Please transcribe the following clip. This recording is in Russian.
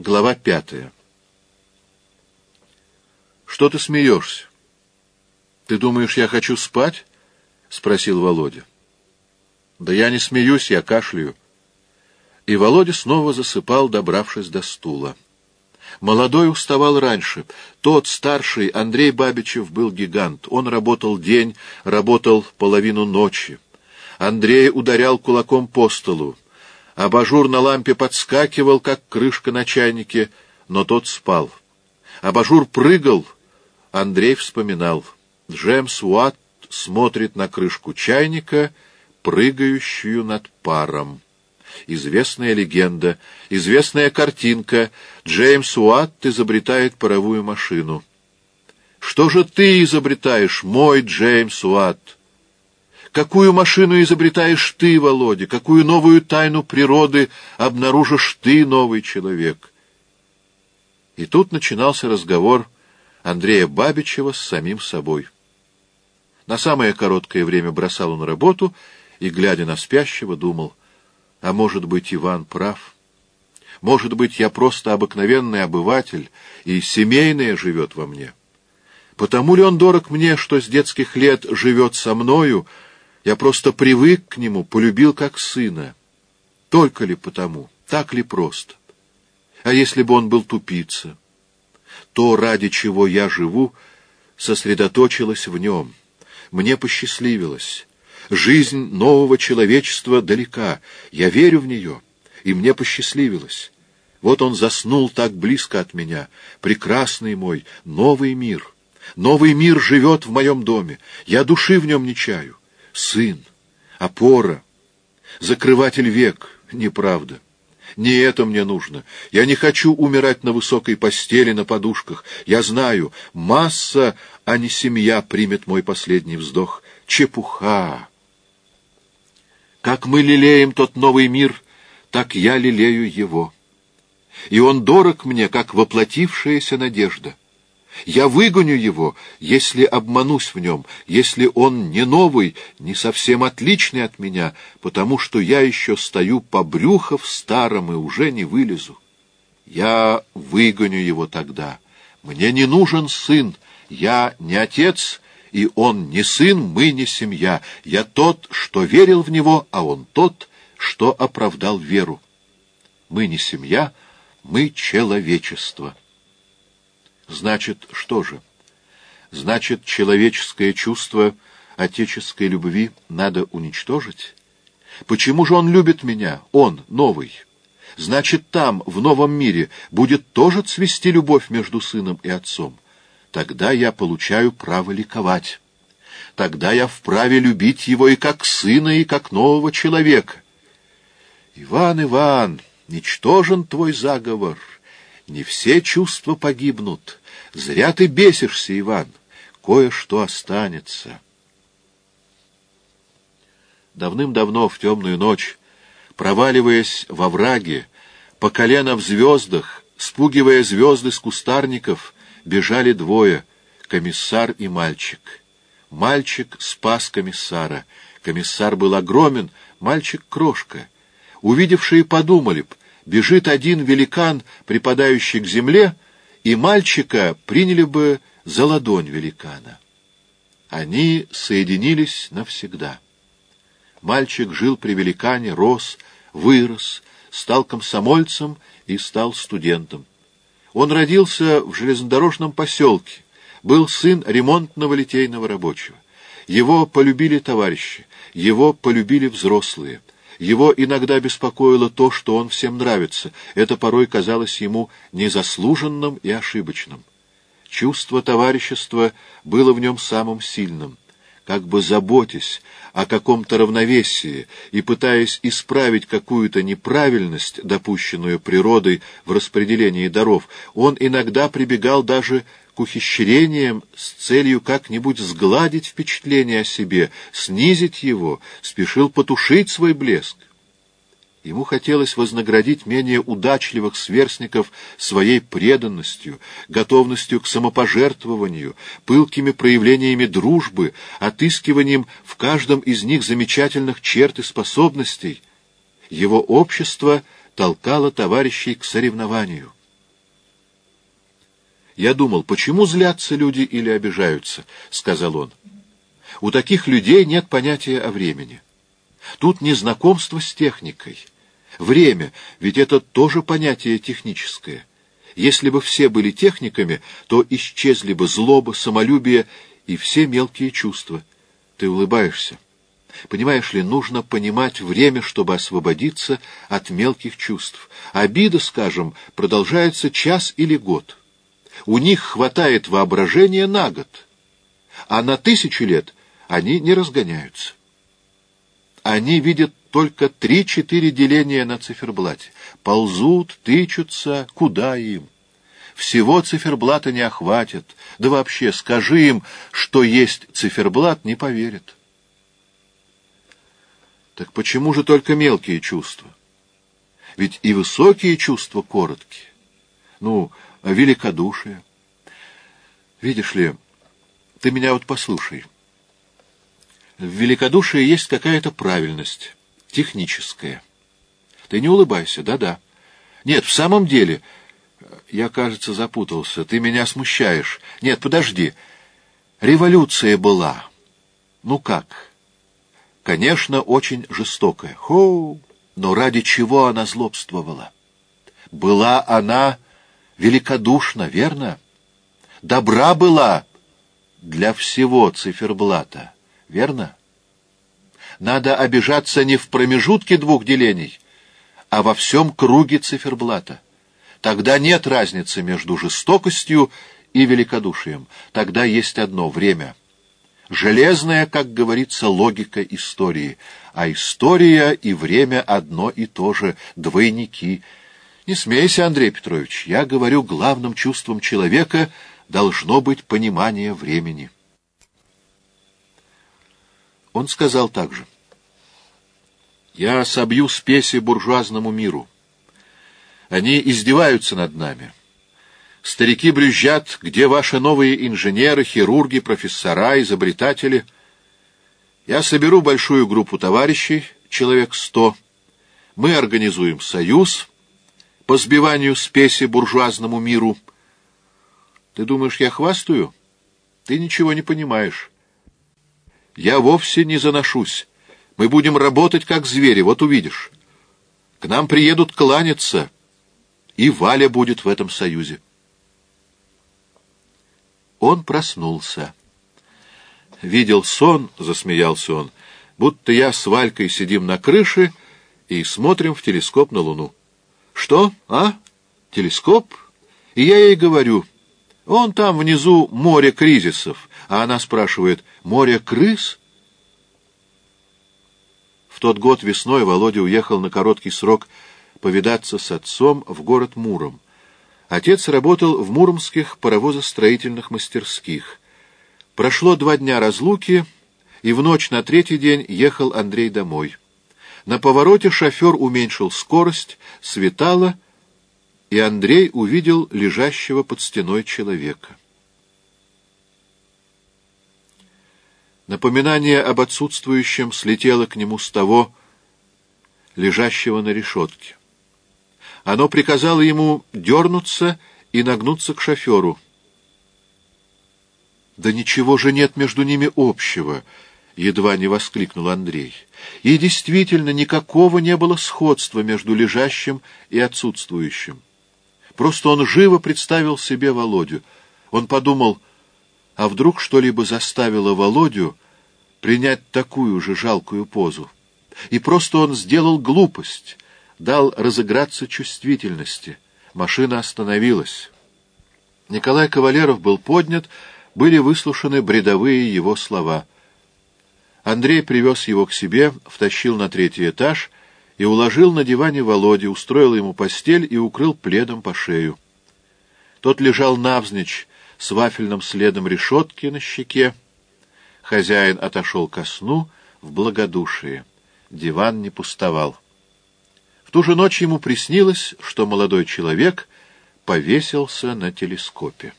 Глава пятая. «Что ты смеешься? Ты думаешь, я хочу спать?» — спросил Володя. «Да я не смеюсь, я кашляю». И Володя снова засыпал, добравшись до стула. Молодой уставал раньше. Тот, старший, Андрей Бабичев, был гигант. Он работал день, работал половину ночи. Андрей ударял кулаком по столу. Абажур на лампе подскакивал, как крышка на чайнике, но тот спал. Абажур прыгал, Андрей вспоминал. Джемс Уатт смотрит на крышку чайника, прыгающую над паром. Известная легенда, известная картинка. Джеймс Уатт изобретает паровую машину. Что же ты изобретаешь, мой Джеймс Уатт? Какую машину изобретаешь ты, Володя? Какую новую тайну природы обнаружишь ты, новый человек? И тут начинался разговор Андрея Бабичева с самим собой. На самое короткое время бросал он работу и, глядя на спящего, думал, а может быть, Иван прав. Может быть, я просто обыкновенный обыватель, и семейное живет во мне. Потому ли он дорог мне, что с детских лет живет со мною, я просто привык к нему, полюбил как сына. Только ли потому? Так ли просто? А если бы он был тупица? То, ради чего я живу, сосредоточилось в нем. Мне посчастливилось. Жизнь нового человечества далека. Я верю в нее, и мне посчастливилось. Вот он заснул так близко от меня. Прекрасный мой, новый мир. Новый мир живет в моем доме. Я души в нем не чаю сын, опора, закрыватель век. Неправда. Не это мне нужно. Я не хочу умирать на высокой постели, на подушках. Я знаю, масса, а не семья примет мой последний вздох. Чепуха. Как мы лелеем тот новый мир, так я лелею его. И он дорог мне, как воплотившаяся надежда. Я выгоню его, если обманусь в нем, если он не новый, не совсем отличный от меня, потому что я еще стою по брюхо в старом и уже не вылезу. Я выгоню его тогда. Мне не нужен сын, я не отец, и он не сын, мы не семья. Я тот, что верил в него, а он тот, что оправдал веру. Мы не семья, мы человечество. Значит, что же? Значит, человеческое чувство отеческой любви надо уничтожить? Почему же он любит меня, он, новый? Значит, там, в новом мире, будет тоже цвести любовь между сыном и отцом. Тогда я получаю право ликовать. Тогда я вправе любить его и как сына, и как нового человека. Иван, Иван, ничтожен твой заговор. Не все чувства погибнут. Зря ты бесишься, Иван. Кое-что останется. Давным-давно, в темную ночь, проваливаясь во враге, по колено в звездах, спугивая звезды с кустарников, бежали двое — комиссар и мальчик. Мальчик спас комиссара. Комиссар был огромен, мальчик — крошка. Увидевшие подумали б, бежит один великан, припадающий к земле — и мальчика приняли бы за ладонь великана. Они соединились навсегда. Мальчик жил при великане, рос, вырос, стал комсомольцем и стал студентом. Он родился в железнодорожном поселке, был сын ремонтного литейного рабочего. Его полюбили товарищи, его полюбили взрослые — его иногда беспокоило то, что он всем нравится. Это порой казалось ему незаслуженным и ошибочным. Чувство товарищества было в нем самым сильным. Как бы заботясь о каком-то равновесии и пытаясь исправить какую-то неправильность, допущенную природой в распределении даров, он иногда прибегал даже к ухищрениям с целью как-нибудь сгладить впечатление о себе, снизить его, спешил потушить свой блеск. Ему хотелось вознаградить менее удачливых сверстников своей преданностью, готовностью к самопожертвованию, пылкими проявлениями дружбы, отыскиванием в каждом из них замечательных черт и способностей. Его общество толкало товарищей к соревнованию. Я думал, почему злятся люди или обижаются, — сказал он. У таких людей нет понятия о времени. Тут не знакомство с техникой. Время, ведь это тоже понятие техническое. Если бы все были техниками, то исчезли бы злоба, самолюбие и все мелкие чувства. Ты улыбаешься. Понимаешь ли, нужно понимать время, чтобы освободиться от мелких чувств. Обида, скажем, продолжается час или год. У них хватает воображения на год, а на тысячу лет они не разгоняются. Они видят только три-четыре деления на циферблате. Ползут, тычутся, куда им? Всего циферблата не охватит. Да вообще, скажи им, что есть циферблат, не поверят. Так почему же только мелкие чувства? Ведь и высокие чувства короткие. Ну, великодушие. Видишь ли, ты меня вот послушай. В великодушии есть какая-то правильность, техническая. Ты не улыбайся, да-да. Нет, в самом деле, я, кажется, запутался. Ты меня смущаешь. Нет, подожди. Революция была. Ну как? Конечно, очень жестокая. Хо! Но ради чего она злобствовала? Была она великодушна, верно? Добра была для всего циферблата верно? Надо обижаться не в промежутке двух делений, а во всем круге циферблата. Тогда нет разницы между жестокостью и великодушием. Тогда есть одно — время. Железная, как говорится, логика истории. А история и время одно и то же, двойники. Не смейся, Андрей Петрович, я говорю, главным чувством человека должно быть понимание времени. Он сказал также, «Я собью спеси буржуазному миру. Они издеваются над нами. Старики брюзжат, где ваши новые инженеры, хирурги, профессора, изобретатели. Я соберу большую группу товарищей, человек сто. Мы организуем союз по сбиванию спеси буржуазному миру. Ты думаешь, я хвастаю? Ты ничего не понимаешь». Я вовсе не заношусь. Мы будем работать, как звери, вот увидишь. К нам приедут кланяться, и Валя будет в этом союзе. Он проснулся. Видел сон, засмеялся он, будто я с Валькой сидим на крыше и смотрим в телескоп на Луну. Что, а? Телескоп? И я ей говорю, он там внизу море кризисов, а она спрашивает, море крыс? В тот год весной Володя уехал на короткий срок повидаться с отцом в город Муром. Отец работал в муромских паровозостроительных мастерских. Прошло два дня разлуки, и в ночь на третий день ехал Андрей домой. На повороте шофер уменьшил скорость, светало, и Андрей увидел лежащего под стеной человека. Напоминание об отсутствующем слетело к нему с того, лежащего на решетке. Оно приказало ему дернуться и нагнуться к шоферу. «Да ничего же нет между ними общего!» — едва не воскликнул Андрей. И действительно, никакого не было сходства между лежащим и отсутствующим. Просто он живо представил себе Володю. Он подумал, а вдруг что-либо заставило Володю принять такую же жалкую позу. И просто он сделал глупость, дал разыграться чувствительности. Машина остановилась. Николай Кавалеров был поднят, были выслушаны бредовые его слова. Андрей привез его к себе, втащил на третий этаж и уложил на диване Володе, устроил ему постель и укрыл пледом по шею. Тот лежал навзничь с вафельным следом решетки на щеке, Хозяин отошел ко сну в благодушии. Диван не пустовал. В ту же ночь ему приснилось, что молодой человек повесился на телескопе.